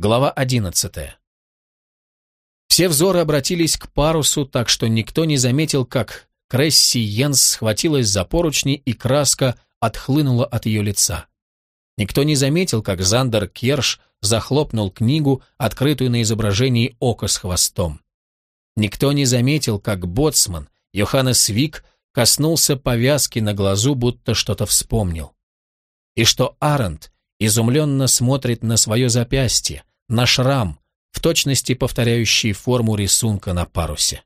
Глава 11. Все взоры обратились к парусу, так что никто не заметил, как Кресси Йенс схватилась за поручни и краска отхлынула от ее лица. Никто не заметил, как Зандер Керш захлопнул книгу, открытую на изображении ока с хвостом. Никто не заметил, как боцман Йоханнес Вик коснулся повязки на глазу, будто что-то вспомнил. И что Арент изумленно смотрит на свое запястье, на шрам, в точности повторяющий форму рисунка на парусе.